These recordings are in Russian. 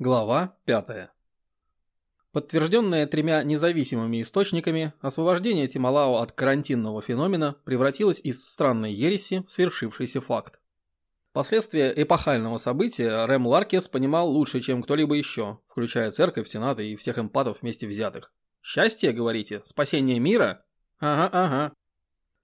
Глава 5. Подтвержденное тремя независимыми источниками, освобождение Тималао от карантинного феномена превратилось из странной ереси в свершившийся факт. Последствия эпохального события Рэм Ларкес понимал лучше, чем кто-либо еще, включая церковь, сенат и всех эмпатов вместе взятых. Счастье, говорите? Спасение мира? Ага, ага.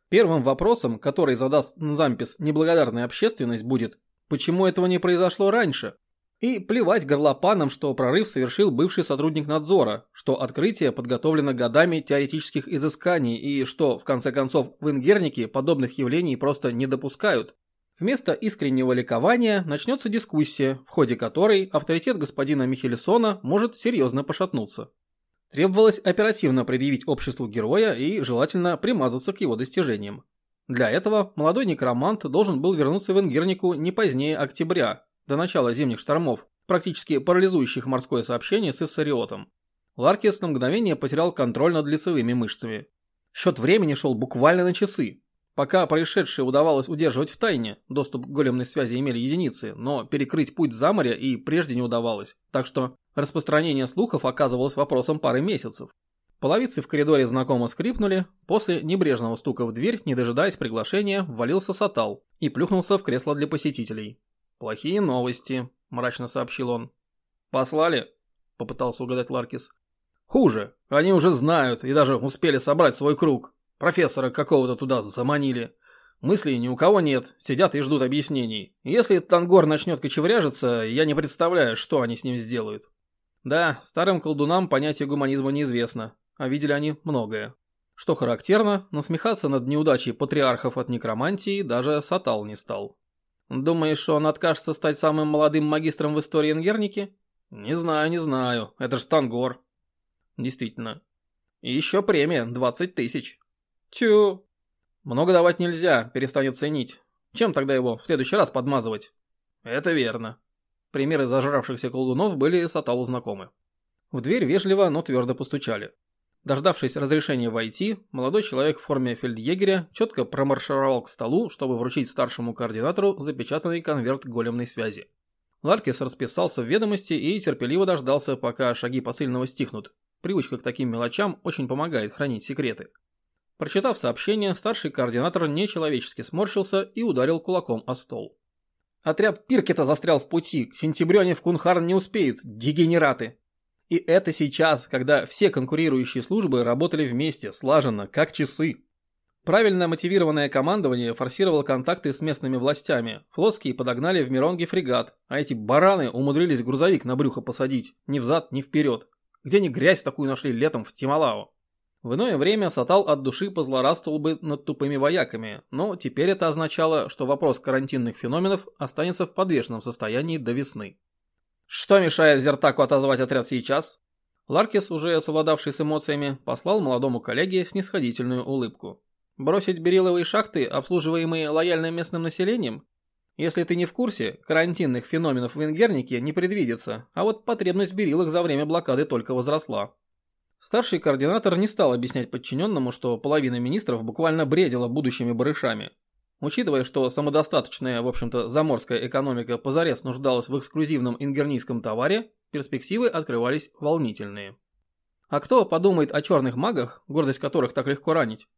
Первым вопросом, который задаст Нзампис неблагодарная общественность, будет «Почему этого не произошло раньше?» И плевать горлопанам, что прорыв совершил бывший сотрудник надзора, что открытие подготовлено годами теоретических изысканий и что, в конце концов, в Ингернике подобных явлений просто не допускают. Вместо искреннего ликования начнется дискуссия, в ходе которой авторитет господина Михельсона может серьезно пошатнуться. Требовалось оперативно предъявить обществу героя и желательно примазаться к его достижениям. Для этого молодой некромант должен был вернуться в Ингернику не позднее октября, до начала зимних штормов, практически парализующих морское сообщение с Иссариотом. Ларкес на мгновение потерял контроль над лицевыми мышцами. Счет времени шел буквально на часы. Пока происшедшее удавалось удерживать в тайне, доступ к големной связи имели единицы, но перекрыть путь за море и прежде не удавалось, так что распространение слухов оказывалось вопросом пары месяцев. Половицы в коридоре знакомо скрипнули, после небрежного стука в дверь, не дожидаясь приглашения, ввалился Сатал и плюхнулся в кресло для посетителей. «Плохие новости», – мрачно сообщил он. «Послали?» – попытался угадать Ларкис. «Хуже. Они уже знают и даже успели собрать свой круг. Профессора какого-то туда заманили. Мыслей ни у кого нет, сидят и ждут объяснений. Если Тангор начнет кочевряжиться, я не представляю, что они с ним сделают». Да, старым колдунам понятие гуманизма неизвестно, а видели они многое. Что характерно, насмехаться над неудачей патриархов от некромантии даже Сатал не стал. Думаешь, что он откажется стать самым молодым магистром в истории Ингерники? Не знаю, не знаю. Это же Тангор. Действительно. И еще премия 20 тысяч. Тю. Много давать нельзя, перестанет ценить. Чем тогда его в следующий раз подмазывать? Это верно. Примеры зажравшихся колдунов были Саталу знакомы. В дверь вежливо, но твердо постучали. Дождавшись разрешения войти, молодой человек в форме фельдъегеря четко промаршировал к столу, чтобы вручить старшему координатору запечатанный конверт големной связи. Ларкис расписался в ведомости и терпеливо дождался, пока шаги посыльного стихнут. Привычка к таким мелочам очень помогает хранить секреты. Прочитав сообщение, старший координатор нечеловечески сморщился и ударил кулаком о стол. Отряд Пиркета застрял в пути, к сентябрю они в Кунхарн не успеют, дегенераты. И это сейчас, когда все конкурирующие службы работали вместе, слаженно, как часы. Правильно мотивированное командование форсировало контакты с местными властями. Флотские подогнали в Миронге фрегат, а эти бараны умудрились грузовик на брюхо посадить, ни взад, ни вперед. Где ни грязь такую нашли летом в Тималао. В иное время Сатал от души позлорадствовал бы над тупыми вояками, но теперь это означало, что вопрос карантинных феноменов останется в подвешенном состоянии до весны. Что мешает Зертаку отозвать отряд сейчас? Ларкис, уже совладавший с эмоциями, послал молодому коллеге снисходительную улыбку. Бросить бериловые шахты, обслуживаемые лояльным местным населением? Если ты не в курсе, карантинных феноменов в Ингернике не предвидится, а вот потребность в берилах за время блокады только возросла. Старший координатор не стал объяснять подчиненному, что половина министров буквально бредила будущими барышами. Учитывая, что самодостаточная, в общем-то, заморская экономика позарез нуждалась в эксклюзивном ингернийском товаре, перспективы открывались волнительные. А кто подумает о черных магах, гордость которых так легко ранить?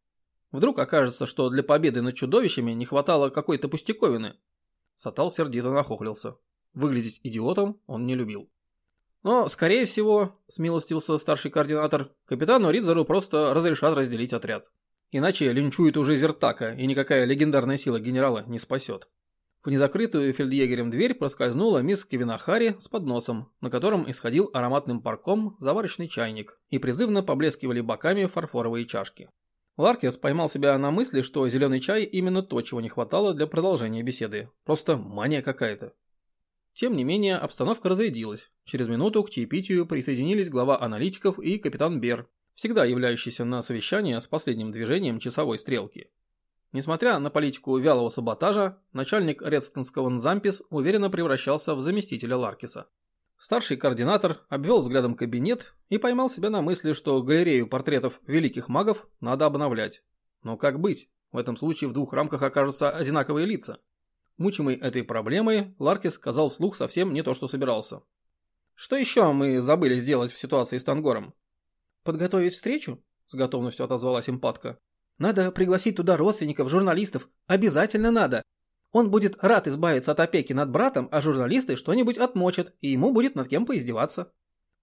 Вдруг окажется, что для победы над чудовищами не хватало какой-то пустяковины? Сатал сердито нахохлился. Выглядеть идиотом он не любил. Но, скорее всего, смилостился старший координатор, капитану Ридзеру просто разрешат разделить отряд. Иначе линчует уже Зертака, и никакая легендарная сила генерала не спасет. В незакрытую фельдъегерем дверь проскользнула мисс Кевинахари с подносом, на котором исходил ароматным парком заварочный чайник, и призывно поблескивали боками фарфоровые чашки. Ларкес поймал себя на мысли, что зеленый чай именно то, чего не хватало для продолжения беседы. Просто мания какая-то. Тем не менее, обстановка разрядилась. Через минуту к чаепитию присоединились глава аналитиков и капитан Бер, всегда являющийся на совещание с последним движением часовой стрелки. Несмотря на политику вялого саботажа, начальник Редстонского Нзампис уверенно превращался в заместителя Ларкиса. Старший координатор обвел взглядом кабинет и поймал себя на мысли, что галерею портретов великих магов надо обновлять. Но как быть? В этом случае в двух рамках окажутся одинаковые лица. Мучимый этой проблемой, Ларкис сказал вслух совсем не то, что собирался. Что еще мы забыли сделать в ситуации с Тангором? Подготовить встречу? С готовностью отозвалась импатка. Надо пригласить туда родственников, журналистов. Обязательно надо. Он будет рад избавиться от опеки над братом, а журналисты что-нибудь отмочат, и ему будет над кем поиздеваться.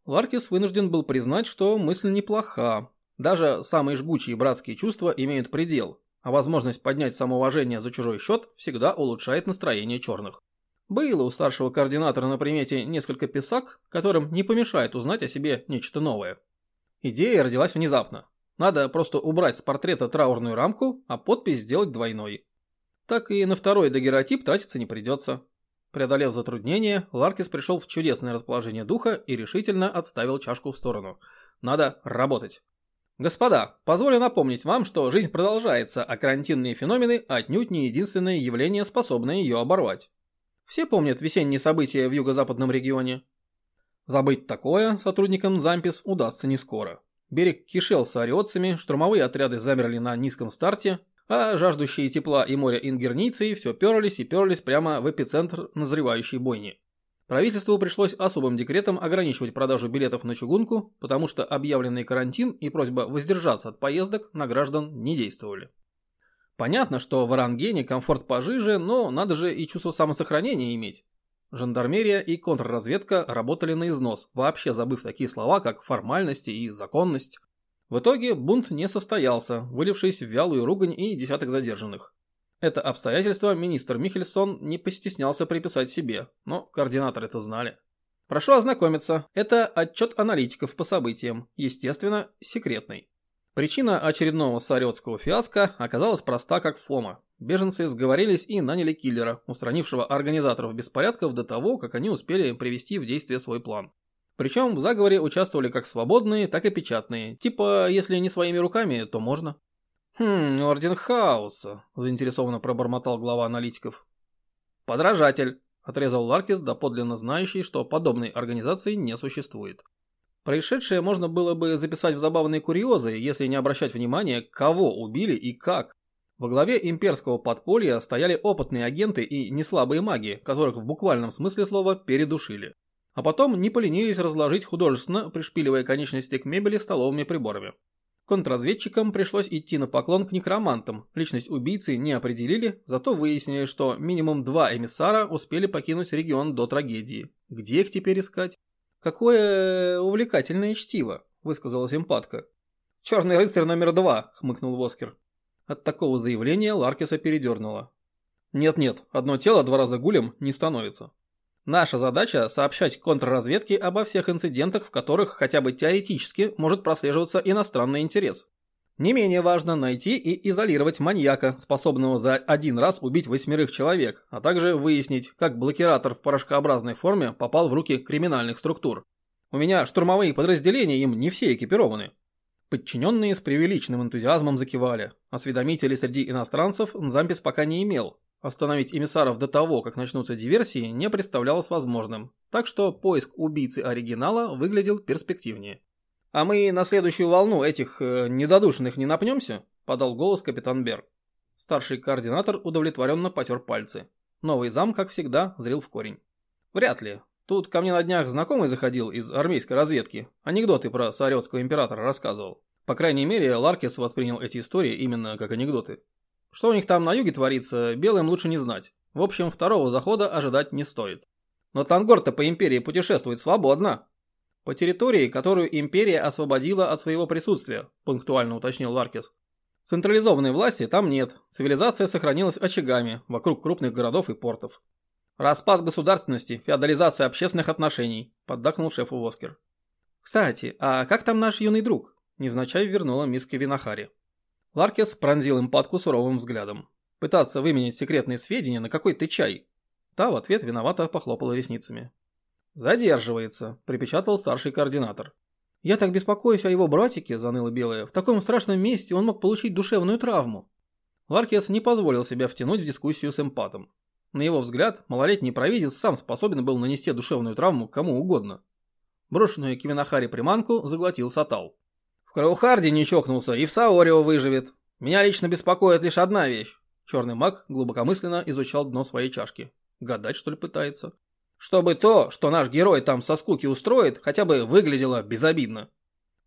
Ларкис вынужден был признать, что мысль неплоха. Даже самые жгучие братские чувства имеют предел, а возможность поднять самоуважение за чужой счет всегда улучшает настроение черных. Было у старшего координатора на примете несколько писак, которым не помешает узнать о себе нечто новое. Идея родилась внезапно. Надо просто убрать с портрета траурную рамку, а подпись сделать двойной. Так и на второй дагеротип тратиться не придется. Преодолев затруднение, Ларкис пришел в чудесное расположение духа и решительно отставил чашку в сторону. Надо работать. Господа, позволю напомнить вам, что жизнь продолжается, а карантинные феномены отнюдь не единственное явление, способное ее оборвать. Все помнят весенние события в юго-западном регионе. Забыть такое сотрудникам Зампис удастся не скоро. Берег кишел с ариотцами, штурмовые отряды замерли на низком старте, а жаждущие тепла и моря ингернийцы все перлись и перлись прямо в эпицентр назревающей бойни. Правительству пришлось особым декретом ограничивать продажу билетов на чугунку, потому что объявленный карантин и просьба воздержаться от поездок на граждан не действовали. Понятно, что в Орангене комфорт пожиже, но надо же и чувство самосохранения иметь. Жандармерия и контрразведка работали на износ, вообще забыв такие слова, как формальности и законность. В итоге бунт не состоялся, вылившись в вялую ругань и десяток задержанных. Это обстоятельство министр Михельсон не постеснялся приписать себе, но координаторы это знали. Прошу ознакомиться. Это отчет аналитиков по событиям, естественно, секретный. Причина очередного сарётского фиаско оказалась проста как фома. Беженцы сговорились и наняли киллера, устранившего организаторов беспорядков до того, как они успели привести в действие свой план. Причем в заговоре участвовали как свободные, так и печатные. Типа, если не своими руками, то можно. «Хм, Орден Хаоса», – заинтересованно пробормотал глава аналитиков. «Подражатель», – отрезал Ларкис, доподлинно знающий, что подобной организации не существует. Происшедшее можно было бы записать в забавные курьезы, если не обращать внимания, кого убили и как. Во главе имперского подполья стояли опытные агенты и неслабые маги, которых в буквальном смысле слова передушили. А потом не поленились разложить художественно, пришпиливая конечности к мебели столовыми приборами. Контрразведчикам пришлось идти на поклон к некромантам. Личность убийцы не определили, зато выяснили, что минимум два эмиссара успели покинуть регион до трагедии. Где их теперь искать? Какое увлекательное чтиво, высказалась эмпатка. Черный рыцарь номер два, хмыкнул Воскер. От такого заявления Ларкиса передернуло. Нет-нет, одно тело два раза гулем не становится. Наша задача – сообщать контрразведке обо всех инцидентах, в которых хотя бы теоретически может прослеживаться иностранный интерес. Не менее важно найти и изолировать маньяка, способного за один раз убить восьмерых человек, а также выяснить, как блокиратор в порошкообразной форме попал в руки криминальных структур. У меня штурмовые подразделения, им не все экипированы. Подчиненные с превеличным энтузиазмом закивали. Осведомителей среди иностранцев Нзампис пока не имел, Остановить эмиссаров до того, как начнутся диверсии, не представлялось возможным, так что поиск убийцы оригинала выглядел перспективнее. «А мы на следующую волну этих э, недодушенных не напнемся?» – подал голос капитан Бер. Старший координатор удовлетворенно потер пальцы. Новый зам, как всегда, зрел в корень. «Вряд ли. Тут ко мне на днях знакомый заходил из армейской разведки. Анекдоты про саретского императора рассказывал. По крайней мере, Ларкис воспринял эти истории именно как анекдоты. Что у них там на юге творится, белым лучше не знать. В общем, второго захода ожидать не стоит. Но Тангор-то по империи путешествует свободно. По территории, которую империя освободила от своего присутствия, пунктуально уточнил Ларкис. Централизованной власти там нет, цивилизация сохранилась очагами вокруг крупных городов и портов. Распад государственности, феодализация общественных отношений, поддакнул шефу Воскер. Кстати, а как там наш юный друг? Невзначай вернула мисс Кевинахари. Ларкес пронзил импатку суровым взглядом. Пытаться выменять секретные сведения на какой-то чай. Та в ответ виновато похлопала ресницами. «Задерживается», – припечатал старший координатор. «Я так беспокоюсь о его братике», – заныла Белая. «В таком страшном месте он мог получить душевную травму». Ларкес не позволил себя втянуть в дискуссию с эмпатом. На его взгляд, малолетний провидец сам способен был нанести душевную травму кому угодно. Брошенную Кивинахари приманку заглотил Сатал. В Краухарде не чокнулся и в Саорио выживет. Меня лично беспокоит лишь одна вещь. Черный маг глубокомысленно изучал дно своей чашки. Гадать, что ли, пытается? Чтобы то, что наш герой там со скуки устроит, хотя бы выглядело безобидно.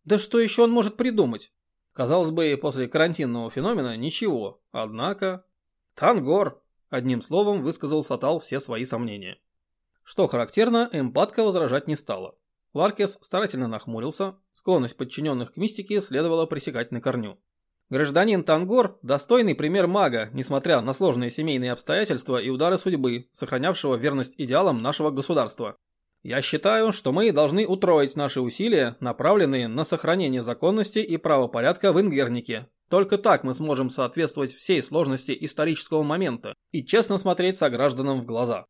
Да что еще он может придумать? Казалось бы, после карантинного феномена ничего, однако... Тангор, одним словом, высказал Сатал все свои сомнения. Что характерно, эмпатка возражать не стала. Ларкес старательно нахмурился, склонность подчиненных к мистике следовало пресекать на корню. Гражданин Тангор – достойный пример мага, несмотря на сложные семейные обстоятельства и удары судьбы, сохранявшего верность идеалам нашего государства. Я считаю, что мы должны утроить наши усилия, направленные на сохранение законности и правопорядка в Ингернике. Только так мы сможем соответствовать всей сложности исторического момента и честно смотреть согражданам в глаза.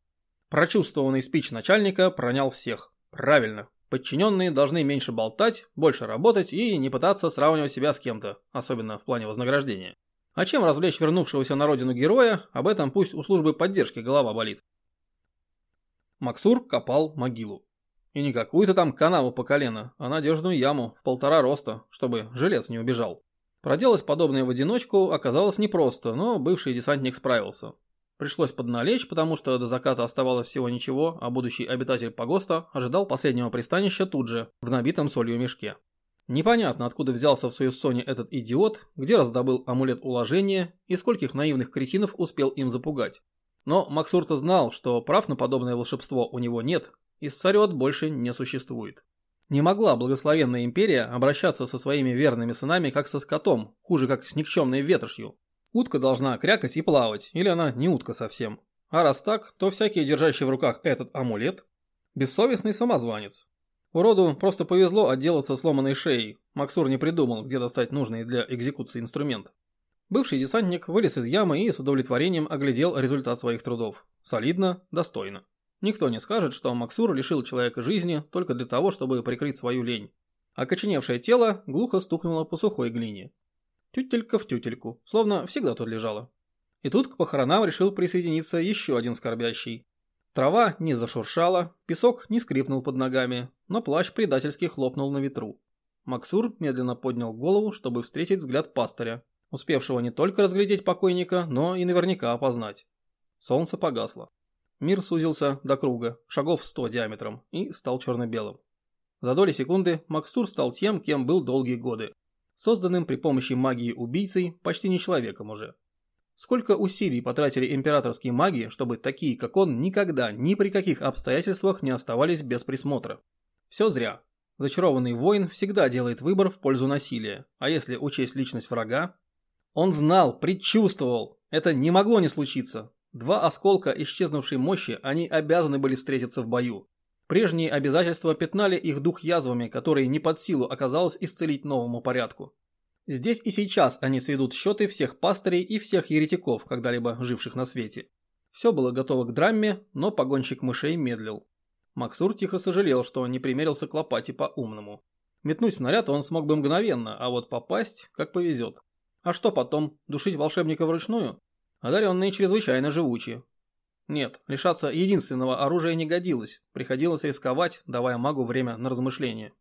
Прочувствованный спич начальника пронял всех. Правильно. Подчиненные должны меньше болтать, больше работать и не пытаться сравнивать себя с кем-то, особенно в плане вознаграждения. А чем развлечь вернувшегося на родину героя, об этом пусть у службы поддержки голова болит. Максур копал могилу. И не какую-то там канаву по колено, а надежную яму в полтора роста, чтобы жилец не убежал. Проделать подобное в одиночку оказалось непросто, но бывший десантник справился. Пришлось подналечь, потому что до заката оставалось всего ничего, а будущий обитатель погоста ожидал последнего пристанища тут же, в набитом солью мешке. Непонятно, откуда взялся в Суессоне этот идиот, где раздобыл амулет уложения и скольких наивных кретинов успел им запугать. Но Максурта знал, что прав на подобное волшебство у него нет, и Сарет больше не существует. Не могла благословенная империя обращаться со своими верными сынами как со скотом, хуже как с никчемной ветошью. Утка должна крякать и плавать, или она не утка совсем. А раз так, то всякий, держащий в руках этот амулет, бессовестный самозванец. Уроду просто повезло отделаться сломанной шеей. Максур не придумал, где достать нужный для экзекуции инструмент. Бывший десантник вылез из ямы и с удовлетворением оглядел результат своих трудов. Солидно, достойно. Никто не скажет, что Максур лишил человека жизни только для того, чтобы прикрыть свою лень. Окоченевшее тело глухо стукнуло по сухой глине. Тютелька в тютельку, словно всегда тут лежала. И тут к похоронам решил присоединиться еще один скорбящий. Трава не зашуршала, песок не скрипнул под ногами, но плащ предательски хлопнул на ветру. Максур медленно поднял голову, чтобы встретить взгляд пастыря, успевшего не только разглядеть покойника, но и наверняка опознать. Солнце погасло. Мир сузился до круга, шагов сто диаметром, и стал черно-белым. За доли секунды Максур стал тем, кем был долгие годы созданным при помощи магии убийцей, почти не человеком уже. Сколько усилий потратили императорские маги, чтобы такие, как он, никогда, ни при каких обстоятельствах не оставались без присмотра. Все зря. Зачарованный воин всегда делает выбор в пользу насилия, а если учесть личность врага? Он знал, предчувствовал, это не могло не случиться. Два осколка исчезнувшей мощи они обязаны были встретиться в бою. Прежние обязательства пятнали их дух язвами, которые не под силу оказалось исцелить новому порядку. Здесь и сейчас они сведут счеты всех пастырей и всех еретиков, когда-либо живших на свете. Все было готово к драме, но погонщик мышей медлил. Максур тихо сожалел, что не примерился к лопате по-умному. Метнуть снаряд он смог бы мгновенно, а вот попасть как повезет. А что потом, душить волшебника вручную? Одаренные чрезвычайно живучие, нет, лишаться единственного оружия не годилось, приходилось рисковать, давая магу время на размышление.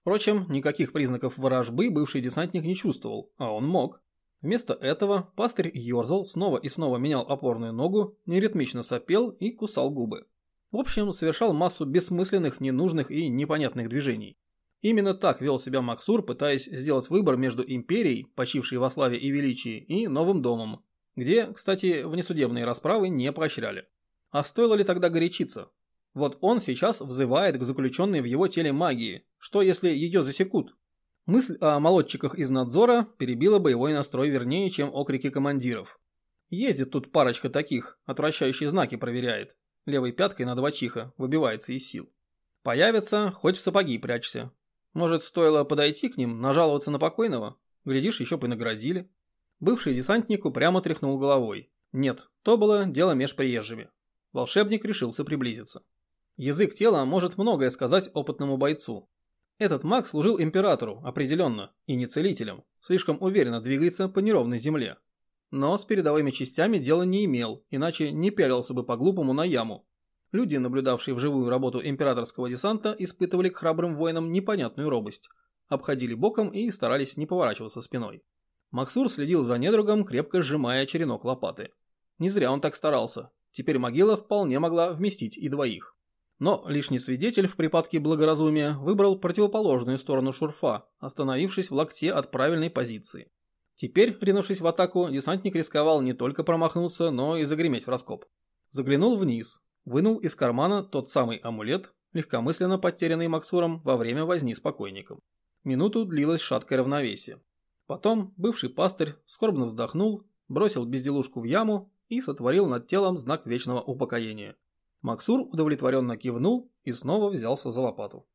Впрочем, никаких признаков ворожбы бывший десантник не чувствовал, а он мог. Вместо этого пастырь ерзал, снова и снова менял опорную ногу, неритмично сопел и кусал губы. В общем, совершал массу бессмысленных, ненужных и непонятных движений. Именно так вел себя Максур, пытаясь сделать выбор между империей, почившей во славе и величии, и новым домом, где, кстати, внесудебные расправы не поощряли. А стоило ли тогда горячиться? Вот он сейчас взывает к заключенной в его теле магии. Что если ее засекут? Мысль о молодчиках из надзора перебила боевой настрой вернее, чем окрики командиров. Ездит тут парочка таких, отвращающие знаки проверяет. Левой пяткой на два чиха, выбивается из сил. Появится, хоть в сапоги прячься. Может, стоило подойти к ним, нажаловаться на покойного? Глядишь, еще бы наградили. Бывший десантник упрямо тряхнул головой. Нет, то было дело меж приезжими. Волшебник решился приблизиться. Язык тела может многое сказать опытному бойцу. Этот маг служил императору, определенно, и не целителем, слишком уверенно двигается по неровной земле. Но с передовыми частями дела не имел, иначе не пялился бы по-глупому на яму. Люди, наблюдавшие вживую работу императорского десанта, испытывали к храбрым воинам непонятную робость, обходили боком и старались не поворачиваться спиной. Максур следил за недругом, крепко сжимая черенок лопаты. Не зря он так старался. Теперь могила вполне могла вместить и двоих. Но лишний свидетель в припадке благоразумия выбрал противоположную сторону шурфа, остановившись в локте от правильной позиции. Теперь, ринувшись в атаку, десантник рисковал не только промахнуться, но и загреметь в раскоп. Заглянул вниз, вынул из кармана тот самый амулет, легкомысленно потерянный Максуром во время возни с покойником. Минуту длилось шаткое равновесие. Потом бывший пастырь скорбно вздохнул, бросил безделушку в яму и сотворил над телом знак вечного упокоения. Максур удовлетворенно кивнул и снова взялся за лопату.